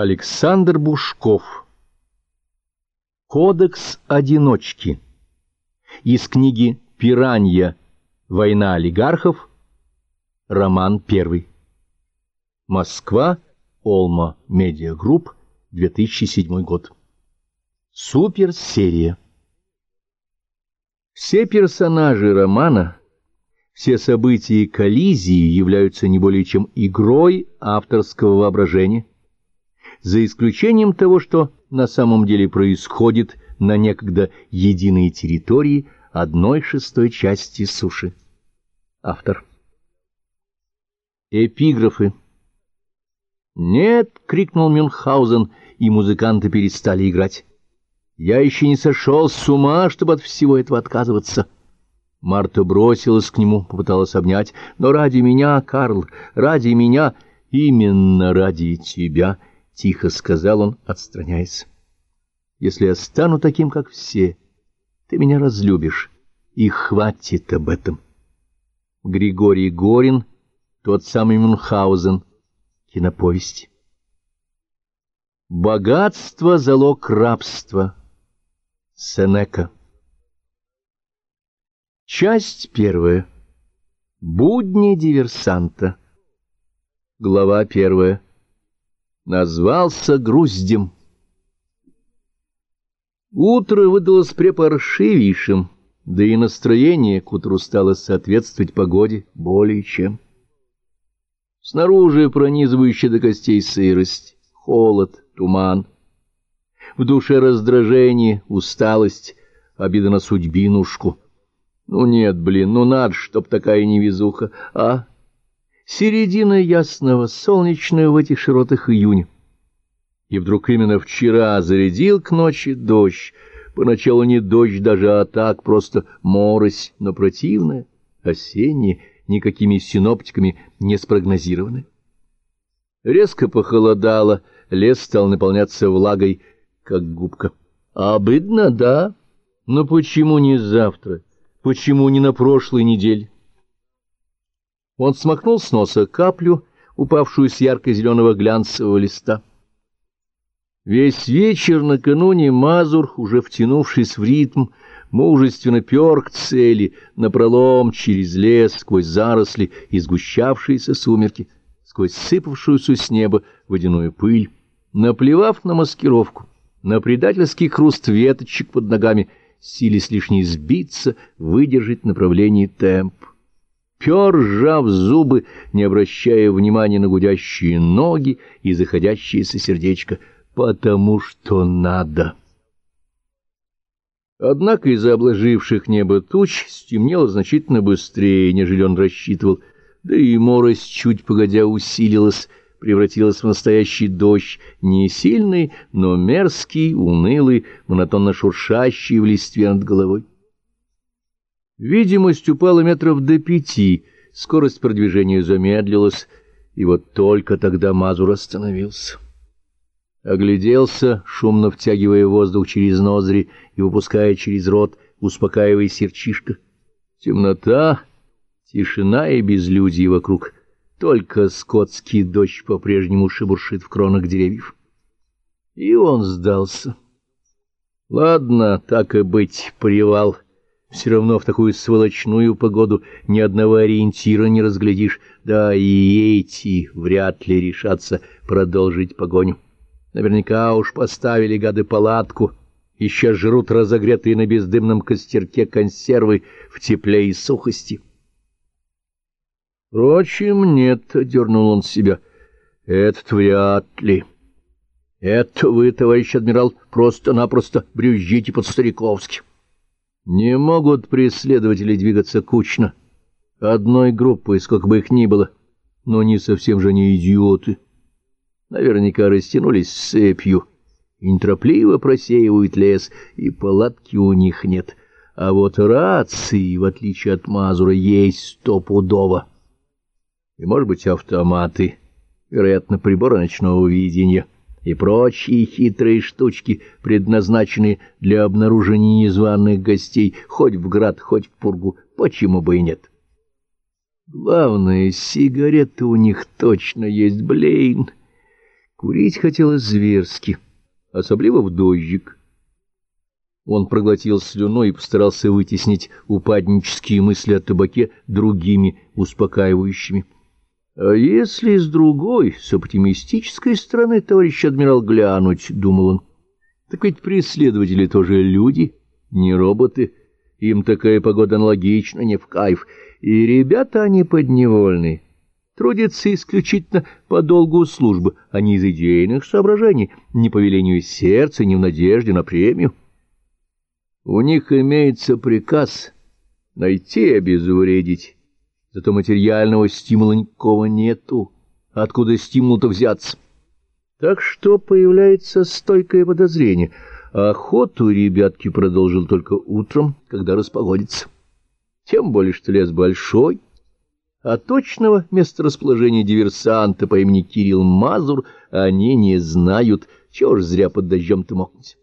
Александр Бушков Кодекс одиночки Из книги «Пиранья. Война олигархов» Роман первый Москва. Олма. Медиагрупп. 2007 год. Суперсерия. Все персонажи романа, все события и коллизии являются не более чем игрой авторского воображения за исключением того, что на самом деле происходит на некогда единой территории одной шестой части суши. Автор. Эпиграфы. «Нет!» — крикнул Мюнхгаузен, и музыканты перестали играть. «Я еще не сошел с ума, чтобы от всего этого отказываться». Марта бросилась к нему, попыталась обнять. «Но ради меня, Карл, ради меня, именно ради тебя...» — тихо сказал он, отстраняясь. — Если я стану таким, как все, ты меня разлюбишь, и хватит об этом. Григорий Горин, тот самый Мюнхгаузен, киноповесть. Богатство — залог рабства. Сенека. Часть первая. Будни диверсанта. Глава первая назвался груздем. Утро выдалось препаршивейшим, да и настроение к утру стало соответствовать погоде более чем. Снаружи пронизывающая до костей сырость, холод, туман. В душе раздражение, усталость, обида на судьбинушку. Ну нет, блин, ну надо, чтоб такая невезуха, а... Середина ясного, солнечного в этих широтах июня. И вдруг именно вчера зарядил к ночи дождь. Поначалу не дождь даже, а так, просто морось, но противная, осенняя, никакими синоптиками не спрогнозированная. Резко похолодало, лес стал наполняться влагой, как губка. Обыдно, да, но почему не завтра? Почему не на прошлой неделе? Он смахнул с носа каплю, упавшую с ярко-зеленого глянцевого листа. Весь вечер накануне Мазур, уже втянувшись в ритм, мужественно пер к цели, напролом через лес, сквозь заросли и сгущавшиеся сумерки, сквозь сыпавшуюся с неба водяную пыль, наплевав на маскировку, на предательский хруст веточек под ногами, сились лишь не сбиться, выдержать направление темп пер, сжав зубы, не обращая внимания на гудящие ноги и заходящееся сердечко, потому что надо. Однако из-за обложивших небо туч стемнело значительно быстрее, нежели он рассчитывал, да и морось чуть погодя усилилась, превратилась в настоящий дождь, не сильный, но мерзкий, унылый, монотонно шуршащий в листве над головой. Видимость упала метров до пяти, скорость продвижения замедлилась, и вот только тогда Мазур остановился. Огляделся, шумно втягивая воздух через ноздри и выпуская через рот, успокаивая серчишка. Темнота, тишина и безлюдье вокруг. Только скотский дождь по-прежнему шебуршит в кронах деревьев. И он сдался. Ладно, так и быть, привал — все равно в такую сволочную погоду ни одного ориентира не разглядишь, да и эти вряд ли решатся продолжить погоню. Наверняка уж поставили гады палатку, еще жрут разогретые на бездымном костерке консервы в тепле и сухости. Впрочем, нет, — дернул он себя, — этот вряд ли. Это вы, товарищ адмирал, просто-напросто брюзжите по-стариковски. Не могут преследователи двигаться кучно, одной группой, сколько бы их ни было, но не совсем же не идиоты. Наверняка растянулись цепью, и просеивают лес, и палатки у них нет. А вот рации, в отличие от Мазура, есть стопудово. И, может быть, автоматы, вероятно, приборы ночного видения — и прочие хитрые штучки, предназначенные для обнаружения незваных гостей, хоть в град, хоть в пургу, почему бы и нет. Главное, сигареты у них точно есть, блин. Курить хотелось зверски, особливо в дождик. Он проглотил слюну и постарался вытеснить упаднические мысли о табаке другими успокаивающими. А если с другой, с оптимистической стороны, товарищ адмирал, глянуть, — думал он, — так ведь преследователи тоже люди, не роботы, им такая погода аналогична, не в кайф, и ребята они подневольные, трудятся исключительно по долгу службы, а не из идейных соображений, не по велению сердца, не в надежде на премию. У них имеется приказ найти и обезвредить. Зато материального стимула никакого нету. Откуда стимул-то взяться? Так что появляется стойкое подозрение. Охоту ребятки продолжил только утром, когда распогодится. Тем более, что лес большой, а точного месторасположения диверсанта по имени Кирилл Мазур они не знают, чего ж зря под дождем-то мокнуть.